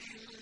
إلا